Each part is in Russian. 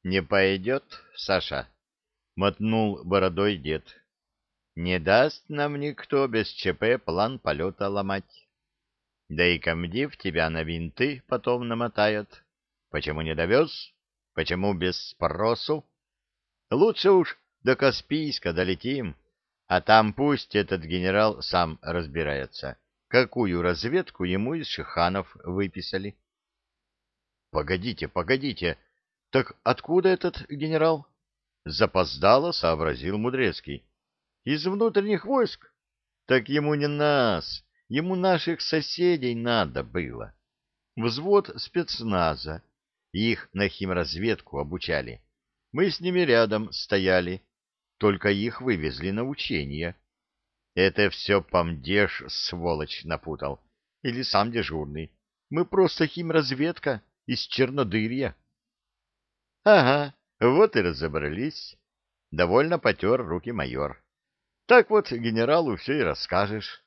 — Не пойдет, Саша, — мотнул бородой дед. — Не даст нам никто без ЧП план полета ломать. Да и комдив тебя на винты потом намотает. Почему не довез? Почему без спросу? Лучше уж до Каспийска долетим, а там пусть этот генерал сам разбирается, какую разведку ему из шиханов выписали. — Погодите, погодите, —— Так откуда этот генерал? — запоздало сообразил Мудрецкий. — Из внутренних войск? Так ему не нас, ему наших соседей надо было. Взвод спецназа. Их на химразведку обучали. Мы с ними рядом стояли, только их вывезли на учение. Это все помдеж, сволочь, напутал. Или сам дежурный. Мы просто химразведка из Чернодырья. — Ага, вот и разобрались. — довольно потер руки майор. — Так вот генералу все и расскажешь.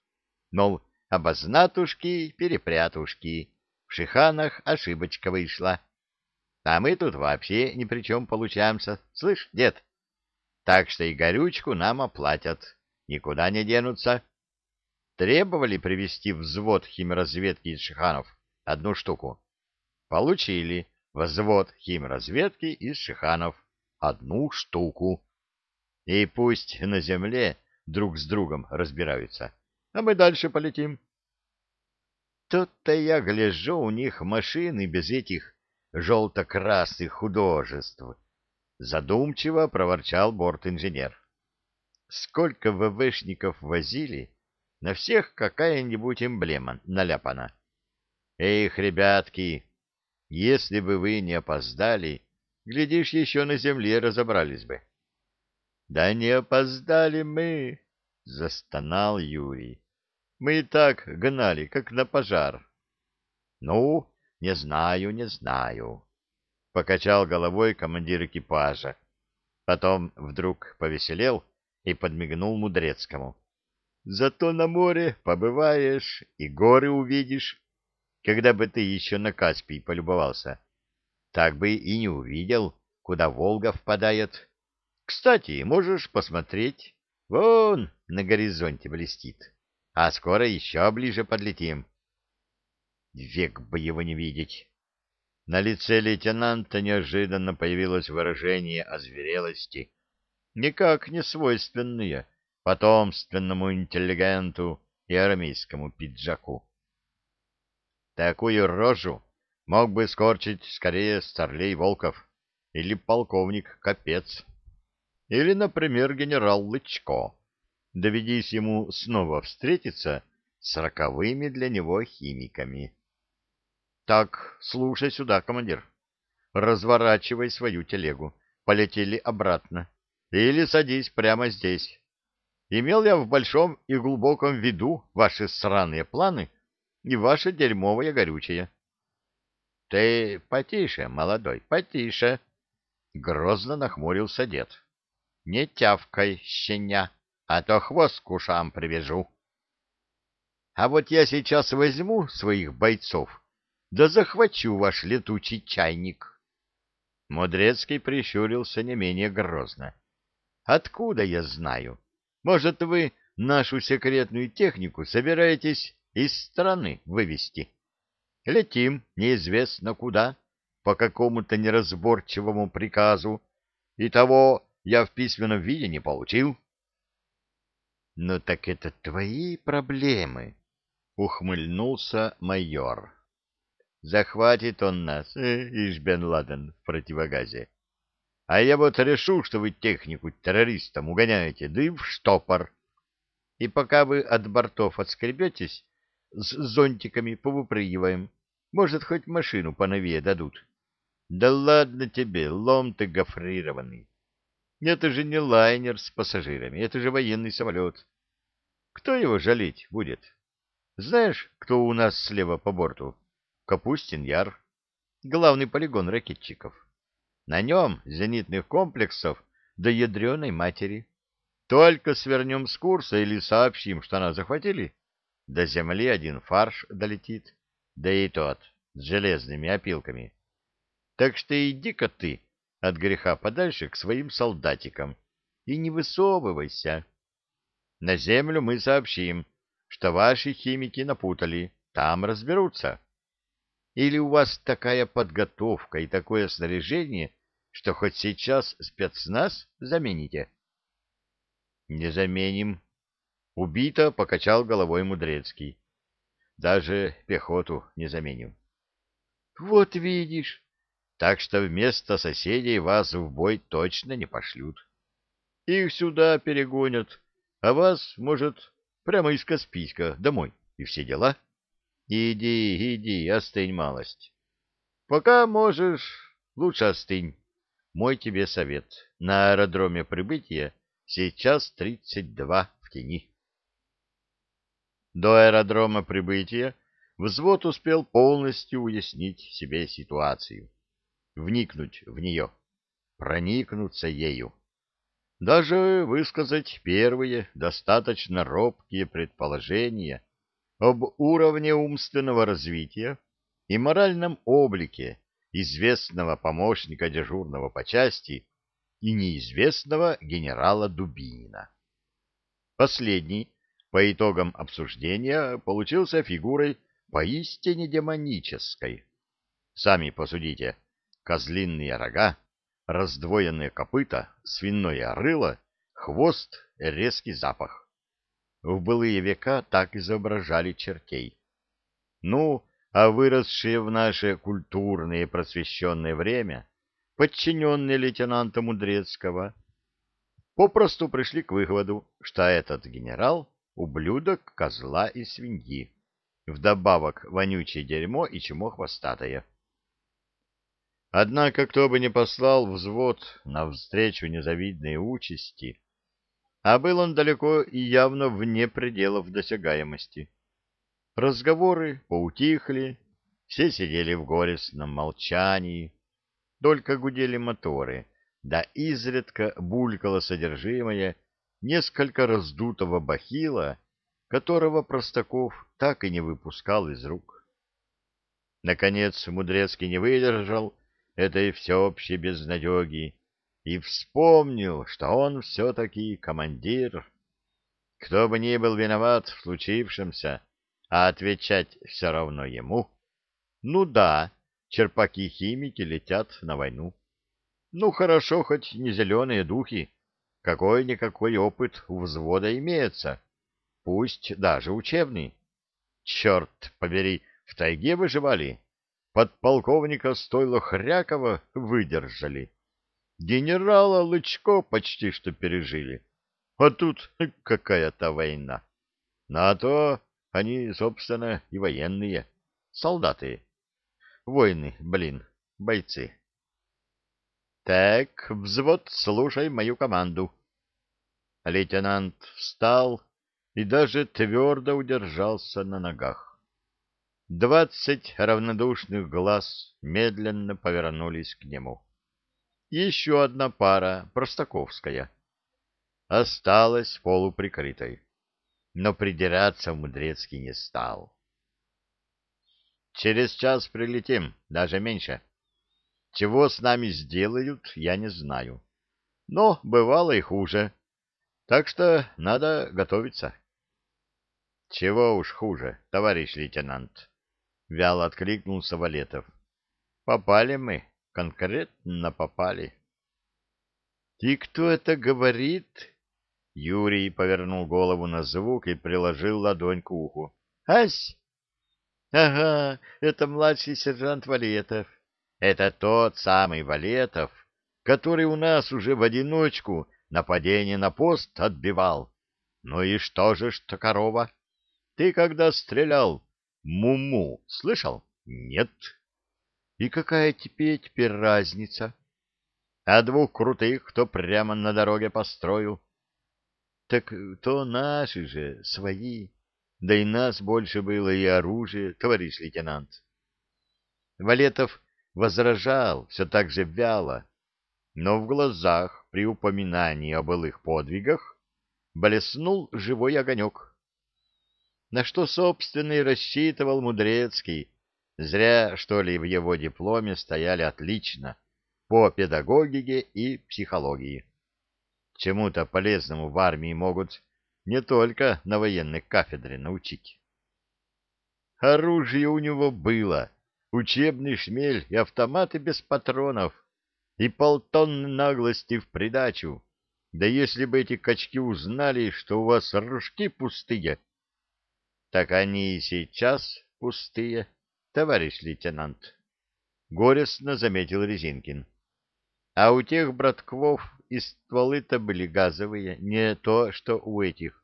Мол, обознатушки, перепрятушки. В шиханах ошибочка вышла. А мы тут вообще ни при чем получаемся, слышь, дед? Так что и горючку нам оплатят, никуда не денутся. Требовали привезти взвод химразведки из шиханов, одну штуку. Получили взвод химразведки из Шиханов, одну штуку. И пусть на земле друг с другом разбираются, а мы дальше полетим. Тут-то я гляжу, у них машины без этих желто-красных художеств. Задумчиво проворчал борт-инженер. Сколько ВВшников возили, на всех какая-нибудь эмблема наляпана. Эх, ребятки, если бы вы не опоздали, глядишь, еще на земле разобрались бы. — Да не опоздали мы, — застонал Юрий. — Мы и так гнали, как на пожар. — Ну, не знаю, не знаю, — покачал головой командир экипажа. Потом вдруг повеселел и подмигнул Мудрецкому. — Зато на море побываешь и горы увидишь, когда бы ты еще на Каспий полюбовался. Так бы и не увидел, куда Волга впадает. Кстати, можешь посмотреть. Вон на горизонте блестит. А скоро еще ближе подлетим. Век бы его не видеть. На лице лейтенанта неожиданно появилось выражение озверелости, никак не свойственное потомственному интеллигенту и армейскому пиджаку. Такую рожу мог бы скорчить скорее Старлей Волков или полковник Капец, или, например, генерал Лычко, доведись ему снова встретиться с роковыми для него химиками. Так, слушай сюда, командир. Разворачивай свою телегу. Полетели обратно. Или садись прямо здесь. Имел я в большом и глубоком виду ваши сраные планы и ваше дерьмовое горючее. — Ты потише, молодой, потише! — грозно нахмурился дед. — Не тявкай, щеня, а то хвост к ушам привяжу. — А вот я сейчас возьму своих бойцов, да захвачу ваш летучий чайник. Мудрецкий прищурился не менее грозно. — Откуда я знаю? Может, вы нашу секретную технику собираетесь из страны вывести. Летим неизвестно куда, по какому-то неразборчивому приказу, и того я в письменном виде не получил. — Ну так это твои проблемы, — ухмыльнулся майор. — Захватит он нас, э, Ишбен Ладен, в противогазе. А я вот решил, что вы технику террористам угоняете, да и в штопор. И пока вы от бортов отскребетесь, с зонтиками повыпрыгиваем. Может, хоть машину поновее дадут. Да ладно тебе, лом ты гофрированный. Это же не лайнер с пассажирами, это же военный самолет. Кто его жалеть будет? Знаешь, кто у нас слева по борту? Капустин Яр, главный полигон ракетчиков. На нем зенитных комплексов до ядреной матери. Только свернем с курса или сообщим, что нас захватили, до земли один фарш долетит, да и тот с железными опилками. Так что иди-ка ты от греха подальше к своим солдатикам и не высовывайся. На землю мы сообщим, что ваши химики напутали, там разберутся. Или у вас такая подготовка и такое снаряжение, что хоть сейчас спецназ замените? — Не заменим, Убито покачал головой Мудрецкий. Даже пехоту не заменю. Вот видишь. Так что вместо соседей вас в бой точно не пошлют. Их сюда перегонят, а вас, может, прямо из Каспийска домой и все дела. Иди, иди, остынь малость. Пока можешь, лучше остынь. Мой тебе совет. На аэродроме прибытия сейчас тридцать два в тени. До аэродрома прибытия взвод успел полностью уяснить себе ситуацию, вникнуть в нее, проникнуться ею. Даже высказать первые, достаточно робкие предположения об уровне умственного развития и моральном облике известного помощника дежурного по части и неизвестного генерала Дубинина. Последний по итогам обсуждения получился фигурой поистине демонической. Сами посудите, козлиные рога, раздвоенные копыта, свиное рыло, хвост, резкий запах. В былые века так изображали чертей. Ну, а выросшие в наше культурное и просвещенное время подчиненные лейтенанта Мудрецкого попросту пришли к выводу, что этот генерал ублюдок козла и свиньи. Вдобавок вонючее дерьмо и чмо хвостатое. Однако, кто бы ни послал взвод навстречу незавидной участи, а был он далеко и явно вне пределов досягаемости. Разговоры поутихли, все сидели в горестном молчании, только гудели моторы, да изредка булькало содержимое несколько раздутого бахила, которого Простаков так и не выпускал из рук. Наконец Мудрецкий не выдержал этой всеобщей безнадеги и вспомнил, что он все-таки командир. Кто бы ни был виноват в случившемся, а отвечать все равно ему. Ну да, черпаки-химики летят на войну. Ну хорошо, хоть не зеленые духи, какой-никакой опыт у взвода имеется, пусть даже учебный. Черт побери, в тайге выживали, подполковника Стойла Хрякова выдержали, генерала Лычко почти что пережили. А тут какая-то война. На то они, собственно, и военные, солдаты. Войны, блин, бойцы. Так, взвод, слушай мою команду. Лейтенант встал и даже твердо удержался на ногах. Двадцать равнодушных глаз медленно повернулись к нему. Еще одна пара, Простаковская, осталась полуприкрытой, но придираться мудрецкий не стал. «Через час прилетим, даже меньше». Чего с нами сделают, я не знаю. Но бывало и хуже. Так что надо готовиться. — Чего уж хуже, товарищ лейтенант, — вяло откликнулся Валетов. — Попали мы, конкретно попали. — И кто это говорит? — Юрий повернул голову на звук и приложил ладонь к уху. — Ась! — Ага, это младший сержант Валетов. Это тот самый Валетов, который у нас уже в одиночку нападение на пост отбивал. Ну и что же, что корова? Ты когда стрелял, муму -му, слышал? Нет. И какая тебе теперь разница? А двух крутых, кто прямо на дороге построил? Так то наши же, свои. Да и нас больше было и оружие, товарищ лейтенант. Валетов возражал все так же вяло, но в глазах при упоминании о былых подвигах блеснул живой огонек. На что, собственный рассчитывал Мудрецкий, зря, что ли, в его дипломе стояли отлично по педагогике и психологии. Чему-то полезному в армии могут не только на военной кафедре научить. Оружие у него было — учебный шмель и автоматы без патронов, и полтонны наглости в придачу. Да если бы эти качки узнали, что у вас рожки пустые, так они и сейчас пустые, товарищ лейтенант, — горестно заметил Резинкин. А у тех братков и стволы-то были газовые, не то, что у этих.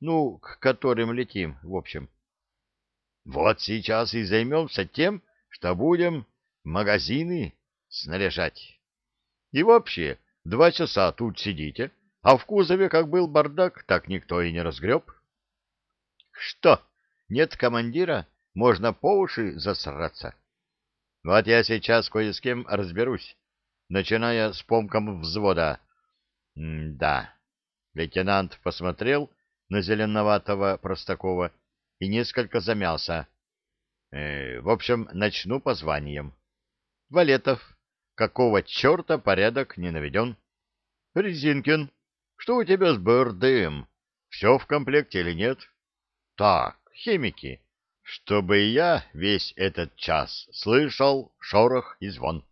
Ну, к которым летим, в общем. — вот сейчас и займемся тем, что будем магазины снаряжать. И вообще, два часа тут сидите, а в кузове как был бардак, так никто и не разгреб. Что, нет командира, можно по уши засраться. Вот я сейчас кое с кем разберусь, начиная с помком взвода. М да, лейтенант посмотрел на зеленоватого Простакова и несколько замялся. Э, в общем, начну по званиям. Валетов. Какого черта порядок не наведен? Резинкин. Что у тебя с БРДМ? Все в комплекте или нет? Так, химики. Чтобы я весь этот час слышал шорох и звон.